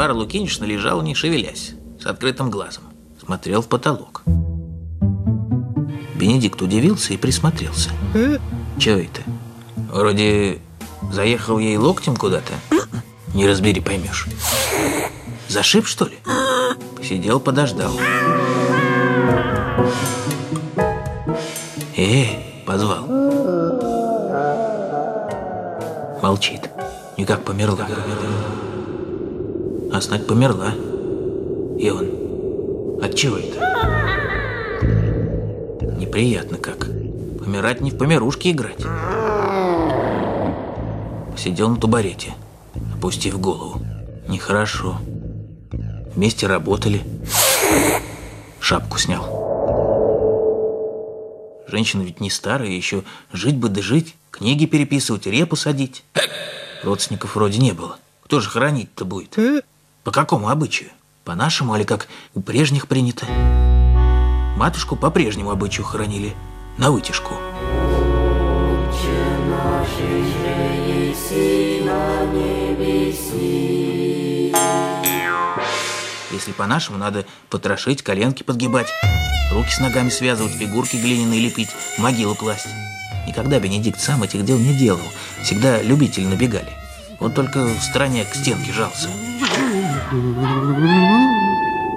Варвара Лукинична лежала, не шевелясь, с открытым глазом. Смотрел в потолок. Бенедикт удивился и присмотрелся. Чего это? Вроде заехал ей локтем куда-то. Не разбери, поймешь. Зашиб, что ли? Посидел, подождал. Эй, позвал. Молчит. Никак померла. А померла. И он. От чего это? Неприятно как. Помирать не в помирушке играть. Сидел на тубарете, опустив голову. Нехорошо. Вместе работали. Шапку снял. Женщина ведь не старая, еще жить бы да жить, книги переписывать, репу садить. Родственников вроде не было. Кто же хоронить-то будет? По какому обычаю? По-нашему, или как у прежних принято? Матушку по прежнему обычаю хоронили, на вытяжку. Если по-нашему, надо потрошить, коленки подгибать, руки с ногами связывать, фигурки глиняные лепить, могилу класть. Никогда Бенедикт сам этих дел не делал. Всегда любители набегали. Он только в стороне к стенке жался.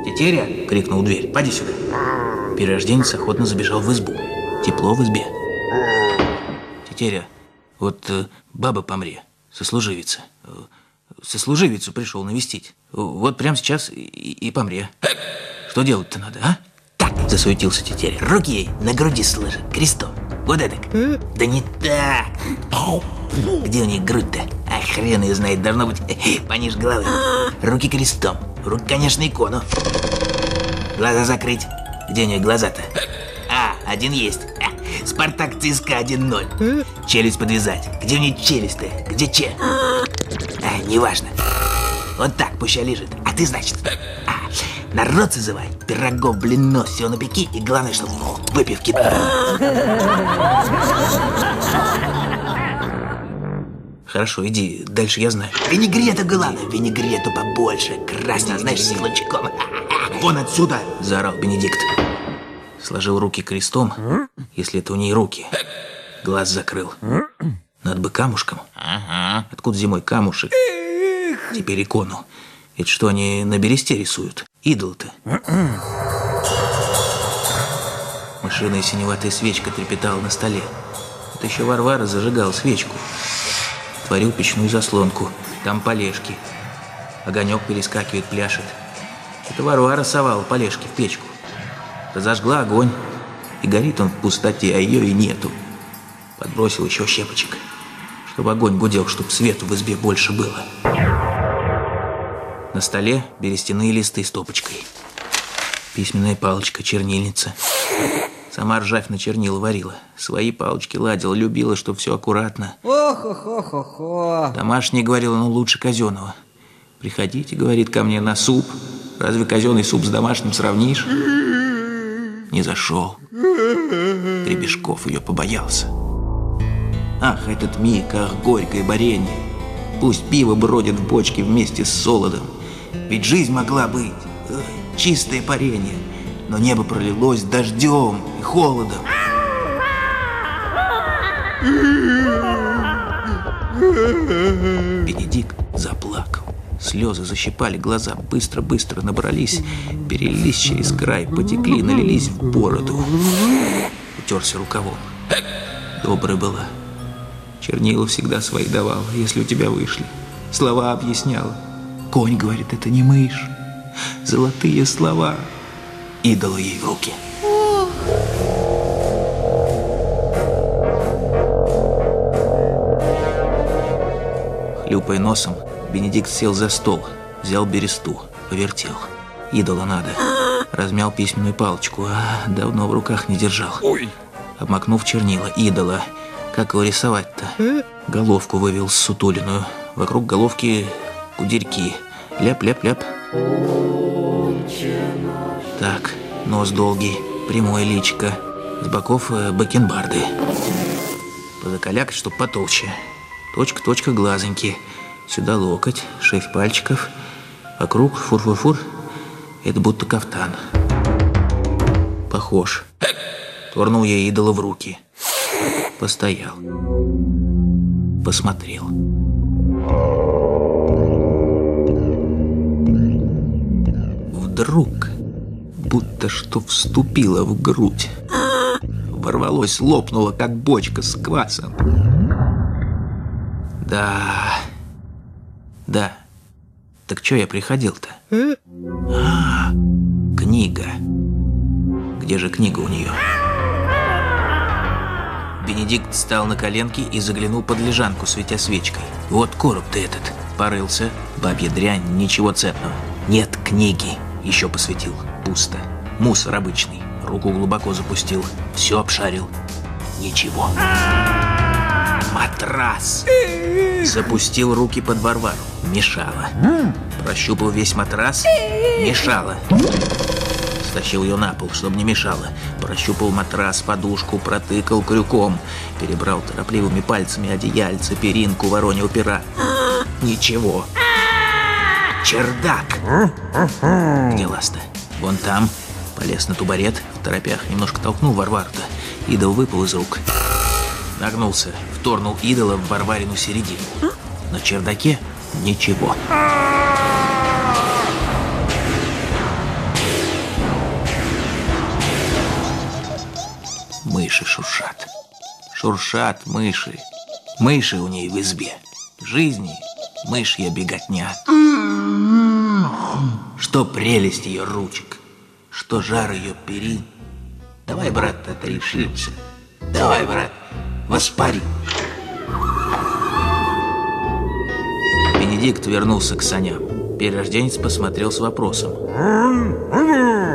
«Тетеря!» — крикнул дверь. «Поди сюда!» Перерожденец охотно забежал в избу. Тепло в избе. «Тетеря, вот э, баба помре, сослуживица. Э, сослуживицу пришел навестить. Вот прямо сейчас и, и помре. Что делать-то надо, а?» Так, засуетился тетеря. Руки ей на груди сложи, крестом. Вот это. Да не так. Где у них грудь-то? Хрен ее знает, должно быть пониже головы. Руки крестом. Руки, конечно, икону. Глаза закрыть. Где у нее глаза-то? А, один есть. Спартак ЦСКА 1-0. Челюсть подвязать. Где у нее челюсть-то? Где че? А, неважно. Вот так пущай лежит. А ты, значит, а, народ созывай. Пирогов, блинов, все напеки. И главное, чтобы выпивки. Хорошо, иди, дальше я знаю. Винегрету, главное, винегрету побольше. Красный, знаешь, с лучком. Вон отсюда! Заорал Бенедикт. Сложил руки крестом, если это у ней руки. Глаз закрыл. Над бы камушком. Ага. Откуда зимой камушек? Теперь икону. Это что они на бересте рисуют? Идол-то. Мышиная синеватая свечка трепетала на столе. Это еще Варвара зажигала свечку. Творил печную заслонку. Там полежки. Огонек перескакивает, пляшет. Это Варвара совала полежки в печку. Разожгла огонь. И горит он в пустоте, а ее и нету. Подбросил еще щепочек. Чтобы огонь гудел, чтобы свету в избе больше было. На столе берестяные листы с топочкой. Письменная палочка, чернильница. Сама ржавь на чернила варила. Свои палочки ладила, любила, чтобы все аккуратно. Ох-охо-хо-хо. Домашний говорила, ну лучше казенного. Приходите, говорит, ко мне на суп. Разве казенный суп с домашним сравнишь? Не зашел. Гребешков ее побоялся. Ах, этот миг, ах, горькое борение. Пусть пиво бродит в бочке вместе с солодом. Ведь жизнь могла быть. Эх, чистое парение. Но небо пролилось дождем и холодом. Бенедикт заплакал. Слезы защипали глаза, быстро-быстро набрались, перелились через край, потекли, налились в бороду. Утерся рукавом. Добрая была. Чернила всегда свои давала, если у тебя вышли. Слова объясняла. Конь, говорит, это не мышь. Золотые слова. Идола ей в руки. Хлюпая носом, Бенедикт сел за стол, взял бересту, повертел. Идола надо. Размял письменную палочку, а давно в руках не держал. Ой. Обмакнув чернила, идола. Как его рисовать-то? Головку вывел сутулиную. Вокруг головки кудерьки. Ляп-ляп-ляп. Так, нос долгий, прямое личико. С боков э, бакенбарды. Позакалякать, чтоб потолще. Точка-точка глазоньки. Сюда локоть, шесть пальчиков. А круг, фур-фур-фур, это будто кафтан. Похож. Турнул я идола в руки. Постоял. Посмотрел. Будто что вступило в грудь. Ворвалось, лопнуло, как бочка с квасом. Да, да. Так что я приходил-то? А, книга. Где же книга у нее? Бенедикт встал на коленки и заглянул под лежанку, светя свечкой. Вот короб-то этот. Порылся, бабья дрянь, ничего ценного. Нет книги. Еще посветил. Пусто. Мусор обычный. Руку глубоко запустил. Все обшарил. Ничего. Матрас. Запустил руки под Варвару. Мешало. Прощупал весь матрас. Мешало. Стащил ее на пол, чтобы не мешало. Прощупал матрас, подушку, протыкал крюком. Перебрал торопливыми пальцами одеяльце, перинку, вороньего пера. Ничего. Чердак. Где ласта? Вон там. Полез на тубарет, в торопях немножко толкнул Варвару-то. Идол выпал из рук. Нагнулся, вторнул идола в Варварину середину. На чердаке ничего. Мыши шуршат. Шуршат мыши. Мыши у ней в избе. Жизни мышья беготня. Что прелесть ее ручек, что жар ее перин. Давай, брат, отрешимся. Давай, брат, воспари. Бенедикт вернулся к саням. Перерожденец посмотрел с вопросом.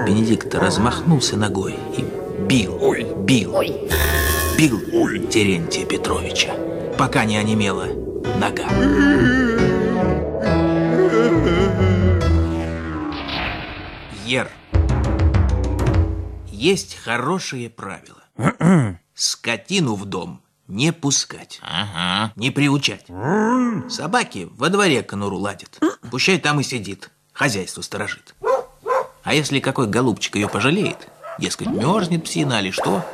Бенедикт размахнулся ногой и бил, бил, бил Терентия Петровича, пока не онемела нога. Ер. Есть хорошее правило. Скотину в дом не пускать. Ага. Не приучать. Собаки во дворе конуру ладят. Пущай там и сидит. Хозяйство сторожит. А если какой голубчик ее пожалеет, дескать, мерзнет псина или что,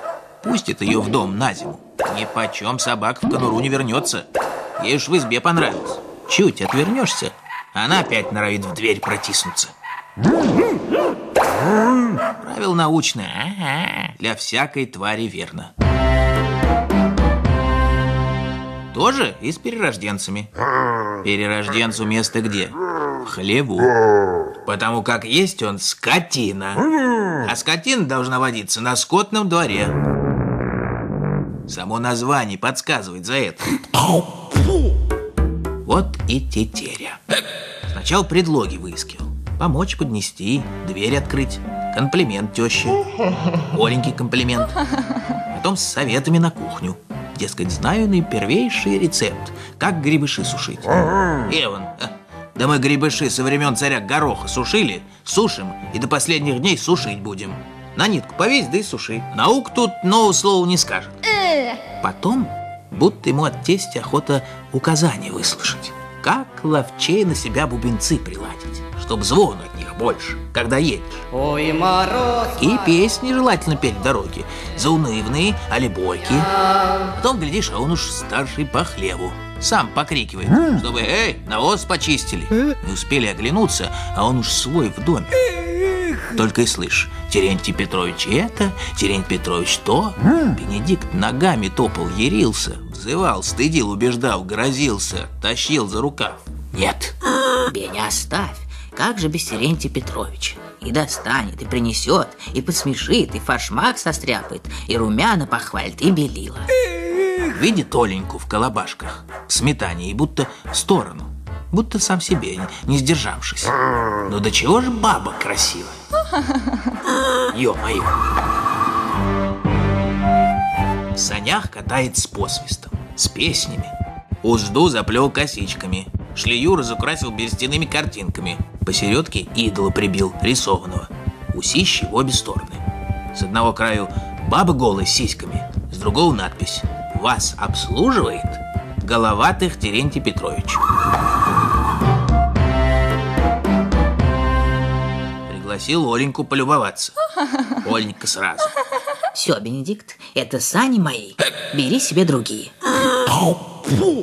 пустит ее в дом на зиму. Ни почем собак в конуру не вернется. Ей уж в избе понравилось. Чуть отвернешься, она опять норовит в дверь протиснуться. Правило научное. Для всякой твари верно. Тоже и с перерожденцами. Перерожденцу место где? В хлеву. Потому как есть он скотина. А скотина должна водиться на скотном дворе. Само название подсказывает за это. Вот и тетеря. Сначала предлоги выискивал. Помочь поднести, дверь открыть, комплимент теще. Оленький комплимент. Потом с советами на кухню. Дескать, знаю наипервейший рецепт, как грибыши сушить. Эван, а, да мы грибыши со времен царя Гороха сушили, сушим и до последних дней сушить будем. На нитку повесь, да и суши. Наук тут нового слова не скажет. Потом, будто ему от тестя охота указания выслушать. Как ловчей на себя бубенцы приладить, чтоб звон от них больше, когда едешь. Ой, мороз. И песни желательно петь в дороге. Заунывные, али бойкие. Потом, глядишь, а он уж старший по хлебу. Сам покрикивает, чтобы «Эй, навоз почистили!» Не успели оглянуться, а он уж свой в доме. Только и слышь, Терентий Петрович это, Терентий Петрович то. Бенедикт ногами топал, ярился, взывал, стыдил, убеждал, грозился, тащил за рукав. Нет, Беня, оставь. Как же без Терентия Петровича? И достанет, и принесет, и посмешит, и фаршмак состряпает, и румяна похвалит, и белила. видит Оленьку в колобашках, в сметане, и будто в сторону, будто сам себе, не сдержавшись. Ну до чего же баба красивая? Ё-моё! В санях катает с посвистом, с песнями. Узду заплел косичками, шлею разукрасил берестяными картинками. Посередке идола прибил, рисованного. Усищи в обе стороны. С одного краю баба голая с сиськами, с другого надпись «Вас обслуживает Головатых Терентий Петрович». пригласил Оленьку полюбоваться. Оленька сразу. Все, Бенедикт, это сани мои. Бери себе другие.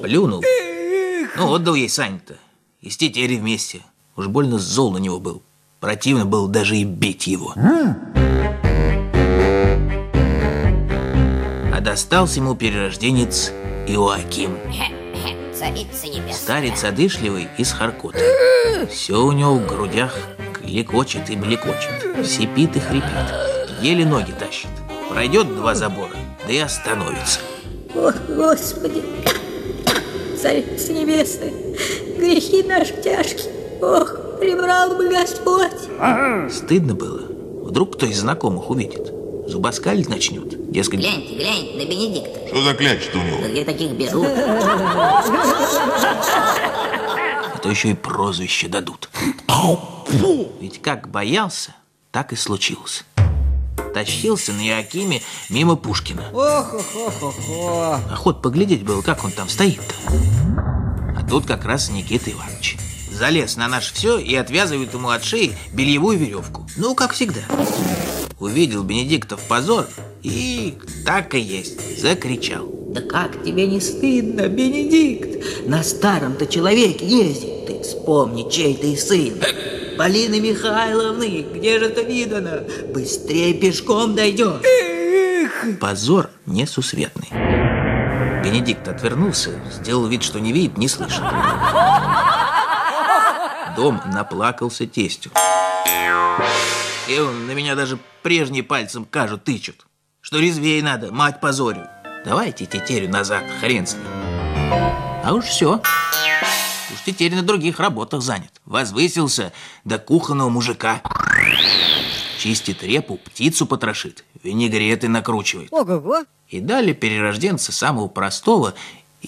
Плюнул. Ну, отдал ей сань-то. И с тетери вместе. Уж больно зол на него был. Противно было даже и бить его. А достался ему перерожденец Иоаким. Царица небесная. Старец одышливый и с харкота. Все у него в грудях клекочет и блекочет. Сипит и хрипит. Еле ноги тащит. Пройдет два забора, да и остановится. Ох, Господи, Царица Небесная, грехи наши тяжкие. Ох, прибрал бы Господь. Стыдно было. Вдруг кто из знакомых увидит. Зубоскалить начнет. Дескать, Гляньте, гляньте на Бенедикта. Что за кляча-то у него? Где таких берут? а то еще и прозвище дадут. Ведь как боялся, так и случилось. Тащился на Иоакиме мимо Пушкина. Охот поглядеть было, как он там стоит-то. А тут как раз Никита Иванович. Залез на наше все и отвязывает ему от шеи бельевую веревку. Ну, как всегда. Увидел Бенедиктов позор и так и есть, закричал. Да как тебе не стыдно, Бенедикт? На старом-то человеке ездить. Ты вспомни, чей ты сын. Полины Михайловны, где же это видано? Быстрее пешком дойдешь. Позор несусветный. Бенедикт отвернулся, сделал вид, что не видит, не слышит. Дом наплакался тестю. И он на меня даже прежний пальцем кажут, тычут. Что резвее надо, мать позорю. Давайте тетерю назад, хрен с ним. А уж все. Уж теперь на других работах занят. Возвысился до кухонного мужика. Чистит репу, птицу потрошит, винегреты накручивает. Ого-го. И дали перерожденца самого простого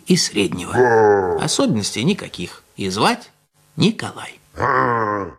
и среднего. Особенностей никаких. И звать Николай. あ。